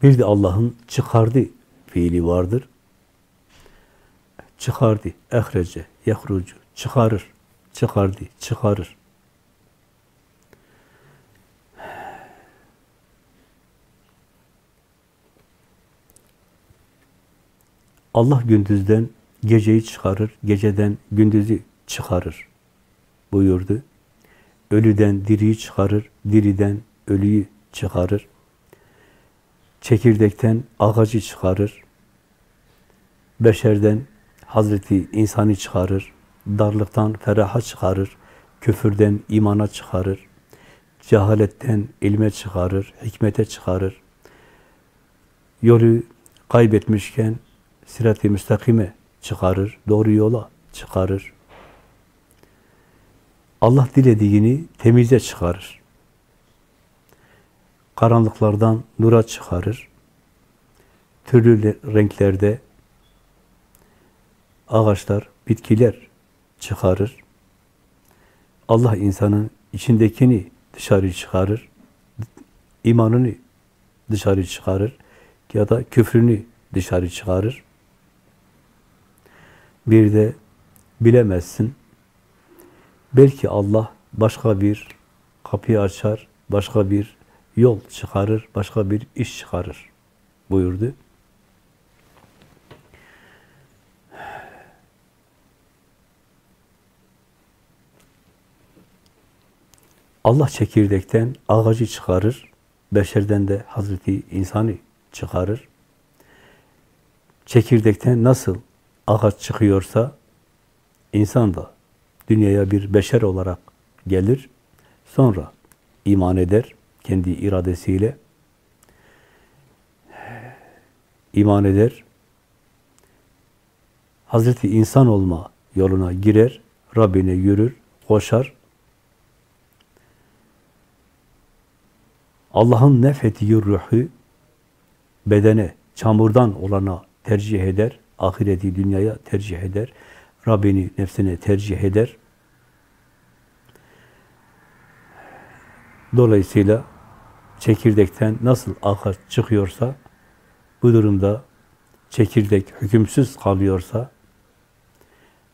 [SPEAKER 1] Bir de Allah'ın çıkardı fiili vardır. Çıkardı, ehrece, yehrucu, çıkarır, çıkardı, çıkarır. Allah gündüzden geceyi çıkarır, geceden gündüzü çıkarır buyurdu. Ölüden diriyi çıkarır, diriden ölüyü çıkarır. Çekirdekten ağacı çıkarır. Beşerden Hazreti insanı çıkarır. Darlıktan feraha çıkarır. Küfürden imana çıkarır. Cehaletten ilme çıkarır, hikmete çıkarır. Yolu kaybetmişken sirat-i müstakime çıkarır, doğru yola çıkarır. Allah dilediğini temize çıkarır. Karanlıklardan nura çıkarır. Türlü renklerde ağaçlar, bitkiler çıkarır. Allah insanın içindekini dışarı çıkarır. imanını dışarı çıkarır. Ya da küfrünü dışarı çıkarır. Bir de bilemezsin. Belki Allah başka bir kapıyı açar, başka bir yol çıkarır, başka bir iş çıkarır buyurdu. Allah çekirdekten ağacı çıkarır, beşerden de Hazreti insanı çıkarır. Çekirdekten nasıl ağaç çıkıyorsa, insan da dünyaya bir beşer olarak gelir, sonra iman eder kendi iradesiyle, iman eder, Hazreti insan olma yoluna girer, Rabbine yürür, koşar, Allah'ın nefettiği ruhu bedene, çamurdan olana tercih eder, ahireti dünyaya tercih eder, Rabbini nefsine tercih eder. Dolayısıyla çekirdekten nasıl ağaç çıkıyorsa, bu durumda çekirdek hükümsüz kalıyorsa,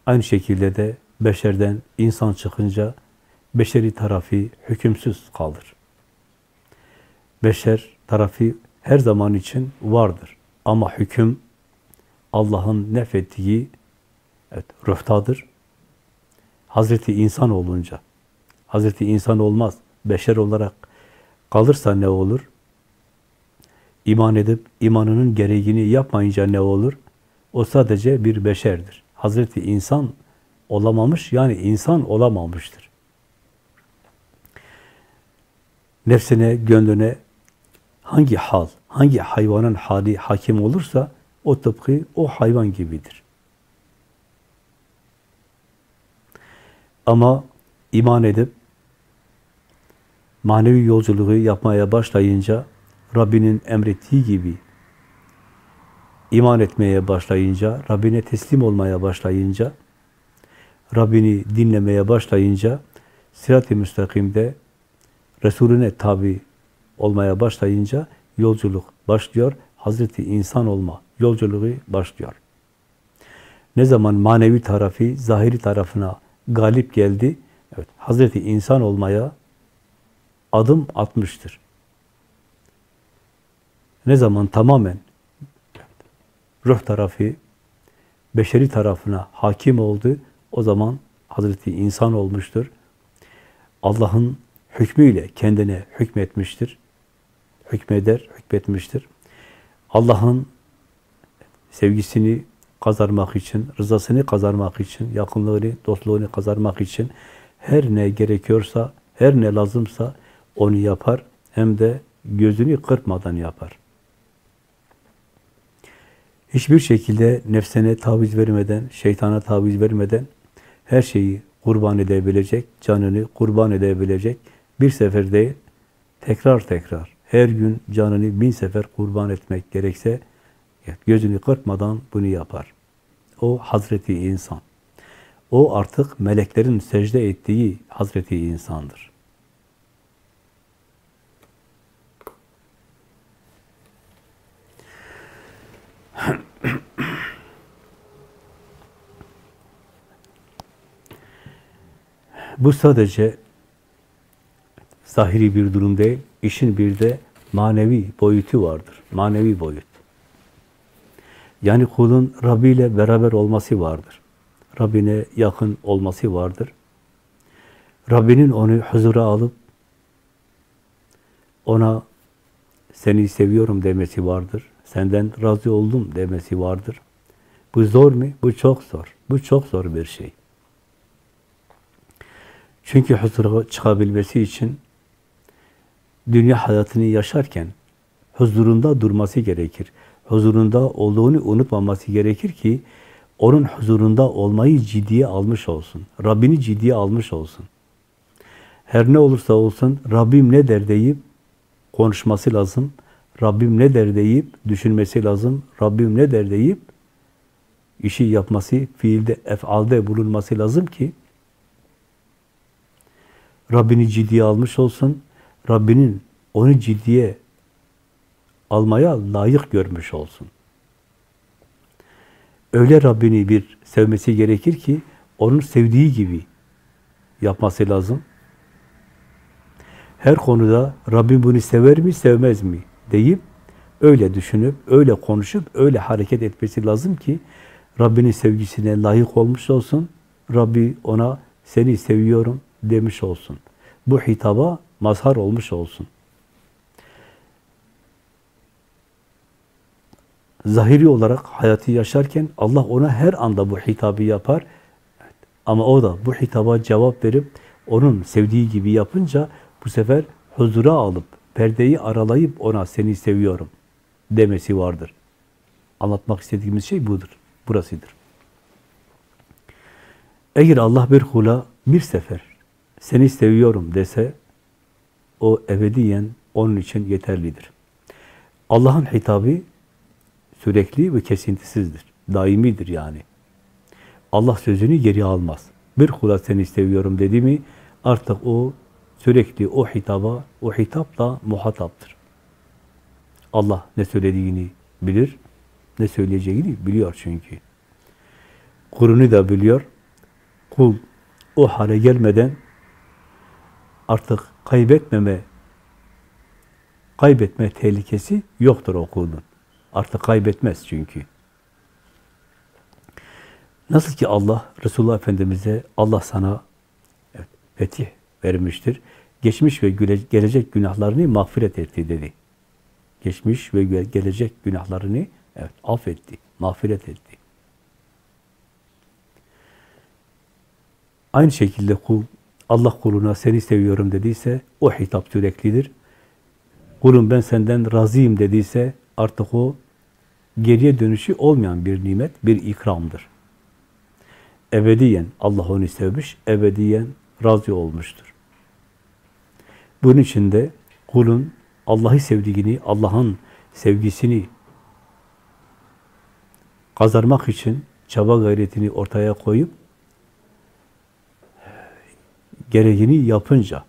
[SPEAKER 1] aynı şekilde de beşerden insan çıkınca beşeri tarafı hükümsüz kalır. Beşer tarafı her zaman için vardır. Ama hüküm Allah'ın nefettiği evet, ruhtadır. Hazreti insan olunca, Hazreti insan olmaz, beşer olarak kalırsa ne olur? İman edip imanının gereğini yapmayınca ne olur? O sadece bir beşerdir. Hazreti insan olamamış, yani insan olamamıştır. Nefsine, gönlüne hangi hal, hangi hayvanın hali hakim olursa o tıpkı o hayvan gibidir. Ama iman edip manevi yolculuğu yapmaya başlayınca Rabbinin emrettiği gibi iman etmeye başlayınca, Rabbine teslim olmaya başlayınca, Rabbini dinlemeye başlayınca sirat-i müstakimde Resulüne tabi olmaya başlayınca yolculuk başlıyor. Hazreti insan olma yolculuğu başlıyor. Ne zaman manevi tarafı zahiri tarafına galip geldi, Evet, Hazreti insan olmaya adım atmıştır. Ne zaman tamamen ruh tarafı beşeri tarafına hakim oldu, o zaman Hazreti insan olmuştur. Allah'ın hükmüyle kendine hükmetmiştir. Hükmeder, hükmetmiştir. Allah'ın sevgisini kazanmak için, rızasını kazanmak için, yakınlığını, dostluğunu kazanmak için her ne gerekiyorsa, her ne lazımsa onu yapar. Hem de gözünü kırpmadan yapar. Hiçbir şekilde nefsine taviz vermeden, şeytana taviz vermeden her şeyi kurban edebilecek, canını kurban edebilecek bir sefer değil, tekrar tekrar, her gün canını bin sefer kurban etmek gerekse, gözünü kırpmadan bunu yapar. O Hazreti insan. O artık meleklerin secde ettiği Hazreti insandır. Bu sadece zahiri bir durum değil, işin bir de manevi boyutu vardır. Manevi boyut. Yani kulun Rabbi ile beraber olması vardır. Rabbine yakın olması vardır. Rabbinin onu huzura alıp ona seni seviyorum demesi vardır. Senden razı oldum demesi vardır. Bu zor mu? Bu çok zor. Bu çok zor bir şey. Çünkü huzura çıkabilmesi için dünya hayatını yaşarken huzurunda durması gerekir. Huzurunda olduğunu unutmaması gerekir ki onun huzurunda olmayı ciddiye almış olsun. Rabbini ciddiye almış olsun. Her ne olursa olsun Rabbim ne der deyip konuşması lazım. Rabbim ne der deyip düşünmesi lazım. Rabbim ne der deyip işi yapması, fiilde, efalde bulunması lazım ki Rabbini ciddiye almış olsun. Rabbinin onu ciddiye almaya layık görmüş olsun. Öyle Rabbini bir sevmesi gerekir ki onun sevdiği gibi yapması lazım. Her konuda Rabbim bunu sever mi, sevmez mi deyip öyle düşünüp, öyle konuşup, öyle hareket etmesi lazım ki Rabbinin sevgisine layık olmuş olsun. Rabbi ona seni seviyorum demiş olsun. Bu hitaba mazhar olmuş olsun. Zahiri olarak hayatı yaşarken Allah ona her anda bu hitabı yapar. Ama o da bu hitaba cevap verip onun sevdiği gibi yapınca bu sefer huzura alıp perdeyi aralayıp ona seni seviyorum demesi vardır. Anlatmak istediğimiz şey budur. Burasıdır. Eğer Allah bir kula bir sefer seni seviyorum dese o ebediyen onun için yeterlidir. Allah'ın hitabı sürekli ve kesintisizdir. Daimidir yani. Allah sözünü geri almaz. Bir kula seni seviyorum dedi mi artık o sürekli o hitaba, o hitapla muhataptır. Allah ne söylediğini bilir, ne söyleyeceğini biliyor çünkü. Kulunu da biliyor. Kul o hale gelmeden artık kaybetmeme kaybetme tehlikesi yoktur o kulun. Artık kaybetmez çünkü. Nasıl ki Allah, Resulullah Efendimiz'e Allah sana evet, fetih vermiştir. Geçmiş ve gelecek günahlarını mağfiret etti dedi. Geçmiş ve gelecek günahlarını evet, affetti, mağfiret etti. Aynı şekilde kul, Allah kuluna seni seviyorum dediyse o hitap süreklidir. Kulum ben senden razıyım dediyse artık o geriye dönüşü olmayan bir nimet, bir ikramdır. Ebediyen Allah onu sevmiş, ebediyen razı olmuştur. Bunun için de kulun Allah'ı sevdiğini, Allah'ın sevgisini kazanmak için çaba gayretini ortaya koyup gereğini yapınca,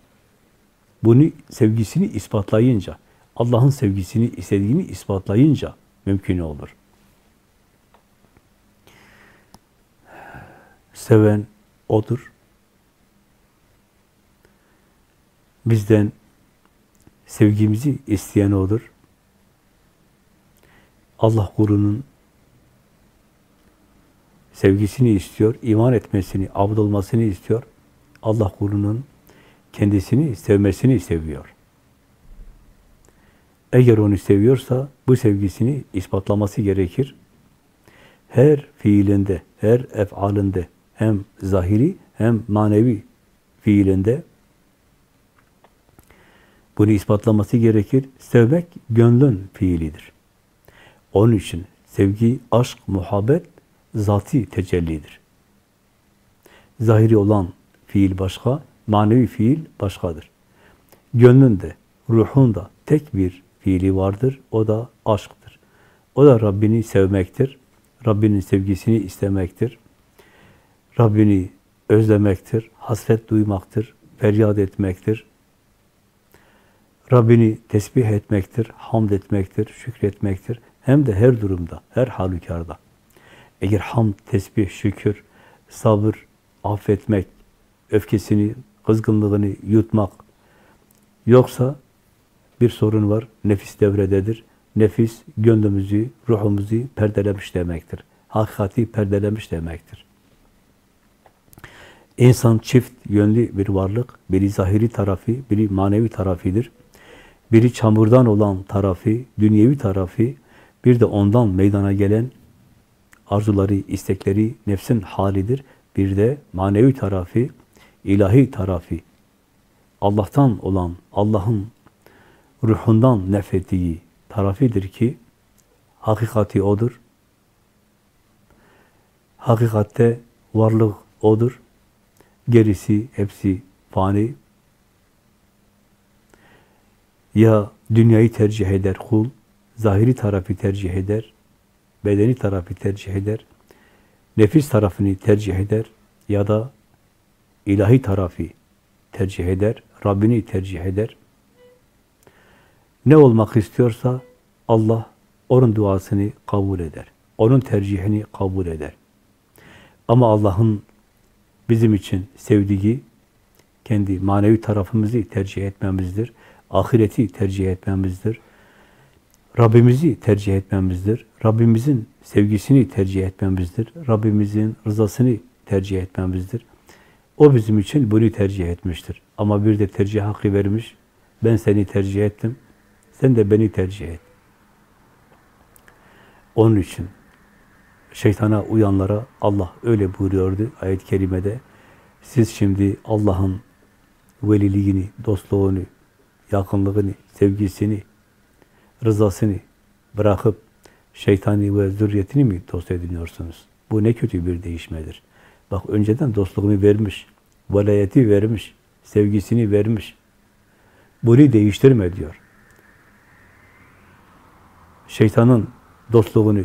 [SPEAKER 1] bunu sevgisini ispatlayınca, Allah'ın sevgisini istediğini ispatlayınca mümkün olur. Seven O'dur. Bizden sevgimizi isteyen odur. Allah kulunun sevgisini istiyor, iman etmesini, abd olmasını istiyor. Allah kulunun kendisini sevmesini seviyor. Eğer onu seviyorsa bu sevgisini ispatlaması gerekir. Her fiilinde, her efalinde hem zahiri hem manevi fiilinde bunu ispatlaması gerekir. Sevmek gönlün fiilidir. Onun için sevgi, aşk, muhabbet zati tecellidir. Zahiri olan fiil başka, manevi fiil başkadır. Gönlünde, ruhunda tek bir fiili vardır. O da aşktır. O da Rabbini sevmektir. Rabbinin sevgisini istemektir. Rabbini özlemektir, hasret duymaktır, feryat etmektir. Rabbini tesbih etmektir, hamd etmektir, şükretmektir. Hem de her durumda, her halükarda. Eğer hamd, tesbih, şükür, sabır, affetmek, öfkesini, kızgınlığını yutmak yoksa bir sorun var. Nefis devrededir. Nefis gönlümüzü, ruhumuzu perdelemiş demektir. Hakikati perdelemiş demektir. İnsan çift yönlü bir varlık. Biri zahiri tarafı, biri manevi tarafıdır. Biri çamurdan olan tarafı, dünyevi tarafı, bir de ondan meydana gelen arzuları, istekleri, nefsin halidir. Bir de manevi tarafı, ilahi tarafı, Allah'tan olan, Allah'ın ruhundan nefrettiği tarafıdır ki, hakikati odur. Hakikatte varlık odur. Gerisi hepsi fani. Ya dünyayı tercih eder kul, zahiri tarafı tercih eder, bedeni tarafı tercih eder, nefis tarafını tercih eder ya da ilahi tarafı tercih eder, Rabbini tercih eder. Ne olmak istiyorsa Allah onun duasını kabul eder. Onun tercihini kabul eder. Ama Allah'ın bizim için sevdiği kendi manevi tarafımızı tercih etmemizdir. Ahireti tercih etmemizdir. Rabbimizi tercih etmemizdir. Rabbimizin sevgisini tercih etmemizdir. Rabbimizin rızasını tercih etmemizdir. O bizim için bunu tercih etmiştir. Ama bir de tercih hakkı vermiş. Ben seni tercih ettim. Sen de beni tercih et. Onun için şeytana uyanlara Allah öyle buyuruyordu ayet-i kerimede. Siz şimdi Allah'ın veliliğini, dostluğunu, yakınlığını, sevgisini, rızasını bırakıp şeytani ve zürriyetini mi dost ediniyorsunuz? Bu ne kötü bir değişmedir. Bak önceden dostluğunu vermiş, velayeti vermiş, sevgisini vermiş. Bunu değiştirme diyor. Şeytanın dostluğunu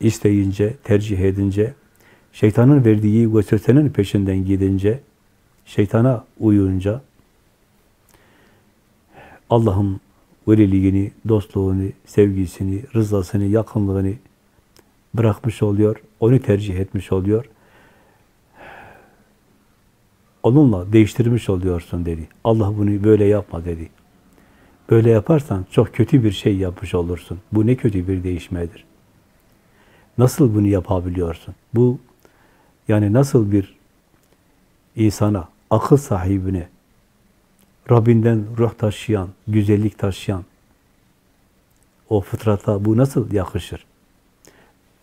[SPEAKER 1] isteyince, tercih edince, şeytanın verdiği vesvesenin peşinden gidince, şeytana uyunca, Allah'ın veliliğini, dostluğunu, sevgisini, rızasını, yakınlığını bırakmış oluyor, onu tercih etmiş oluyor. Onunla değiştirmiş oluyorsun dedi. Allah bunu böyle yapma dedi. Böyle yaparsan çok kötü bir şey yapmış olursun. Bu ne kötü bir değişmedir. Nasıl bunu yapabiliyorsun? Bu yani nasıl bir insana, akıl sahibine, Rabbinden ruh taşıyan, güzellik taşıyan o fıtrata bu nasıl yakışır?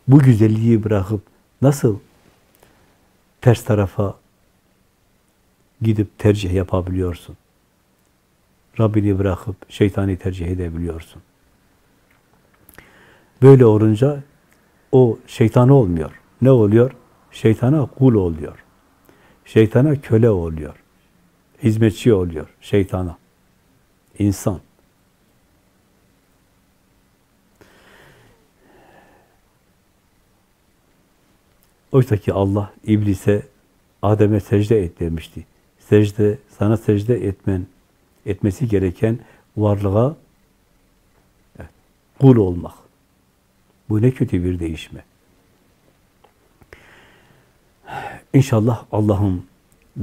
[SPEAKER 1] Bu güzelliği bırakıp nasıl ters tarafa gidip tercih yapabiliyorsun? Rabbini bırakıp şeytani tercih edebiliyorsun. Böyle olunca o şeytan olmuyor. Ne oluyor? Şeytana kul oluyor. Şeytana köle oluyor. Hizmetçi oluyor şeytana. İnsan. Oysa ki Allah iblise Adem'e secde et demişti. Secde, sana secde etmen, etmesi gereken varlığa kul olmak. Bu ne kötü bir değişme. İnşallah Allah'ın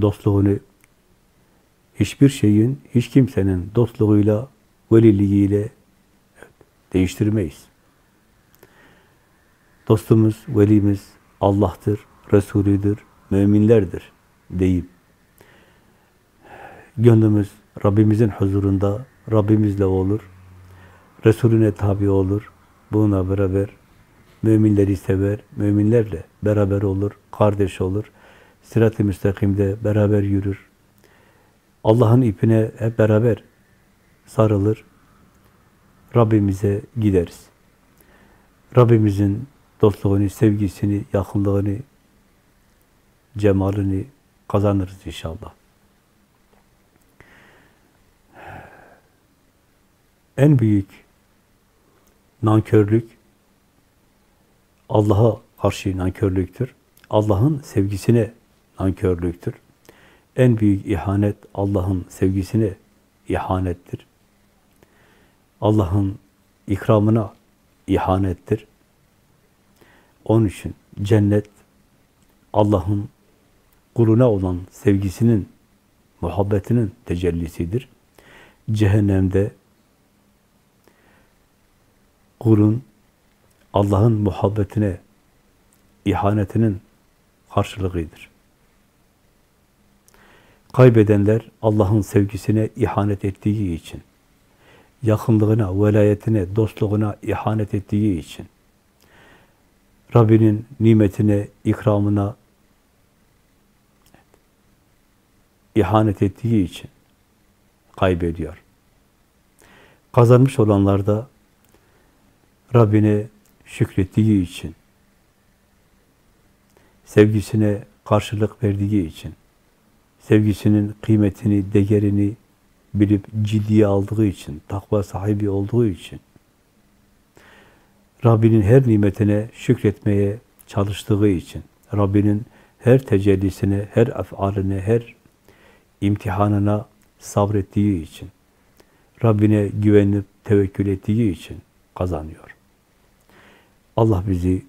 [SPEAKER 1] dostluğunu, hiçbir şeyin, hiç kimsenin dostluğuyla, veliliğiyle değiştirmeyiz. Dostumuz, velimiz Allah'tır, Resulüdür, müminlerdir deyip gönlümüz Rabbimizin huzurunda Rabbimizle olur, Resulüne tabi olur, bununla beraber müminleri sever, müminlerle beraber olur, kardeş olur, sirat-ı müstakimde beraber yürür, Allah'ın ipine hep beraber sarılır, Rabbimize gideriz. Rabbimizin dostluğunu, sevgisini, yakınlığını, cemalini kazanırız inşallah. En büyük nankörlük Allah'a karşı nankörlüktür. Allah'ın sevgisine nankörlüktür. En büyük ihanet Allah'ın sevgisine ihanettir. Allah'ın ikramına ihanettir. Onun için cennet Allah'ın kuluna olan sevgisinin, muhabbetinin tecellisidir. Cehennemde kulun Allah'ın muhabbetine, ihanetinin karşılığıdır. Kaybedenler Allah'ın sevgisine ihanet ettiği için, yakınlığına, velayetine, dostluğuna ihanet ettiği için, Rabbinin nimetine, ikramına ihanet ettiği için kaybediyor. Kazanmış olanlar da Rabbine şükrettiği için, sevgisine karşılık verdiği için, sevgisinin kıymetini, değerini bilip ciddiye aldığı için, takva sahibi olduğu için, Rabbinin her nimetine şükretmeye çalıştığı için, Rabbinin her tecellisine, her efaline, her imtihanına sabrettiği için, Rabbine güvenip tevekkül ettiği için kazanıyor. Allah bizi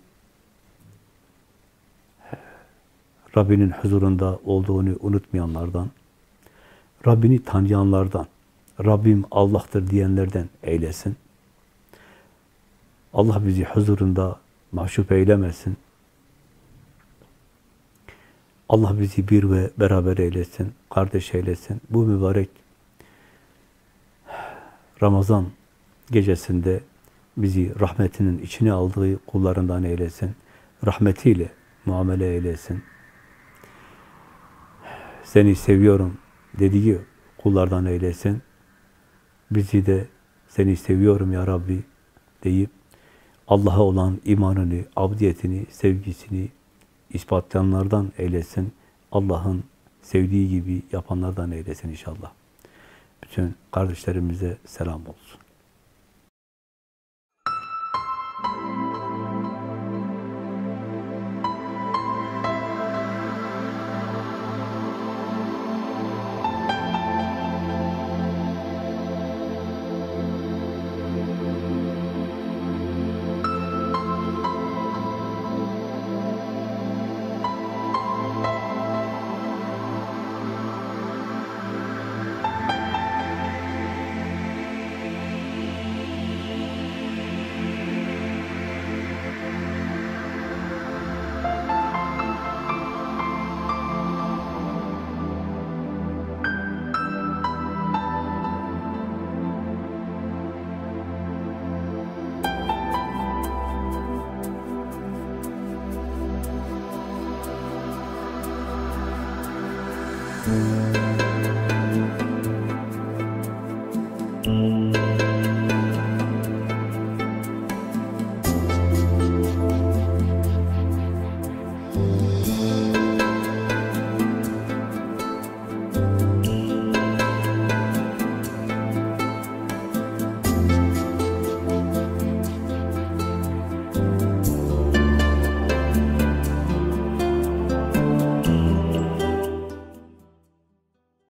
[SPEAKER 1] Rabbinin huzurunda olduğunu unutmayanlardan, Rabbini tanıyanlardan, Rabbim Allah'tır diyenlerden eylesin. Allah bizi huzurunda mahcup eylemesin. Allah bizi bir ve beraber eylesin, kardeş eylesin. Bu mübarek Ramazan gecesinde bizi rahmetinin içine aldığı kullarından eylesin. Rahmetiyle muamele eylesin. Seni seviyorum dediği kullardan eylesin. Bizi de seni seviyorum ya Rabbi deyip Allah'a olan imanını, abdiyetini, sevgisini ispatlayanlardan eylesin. Allah'ın sevdiği gibi yapanlardan eylesin inşallah. Bütün kardeşlerimize selam olsun.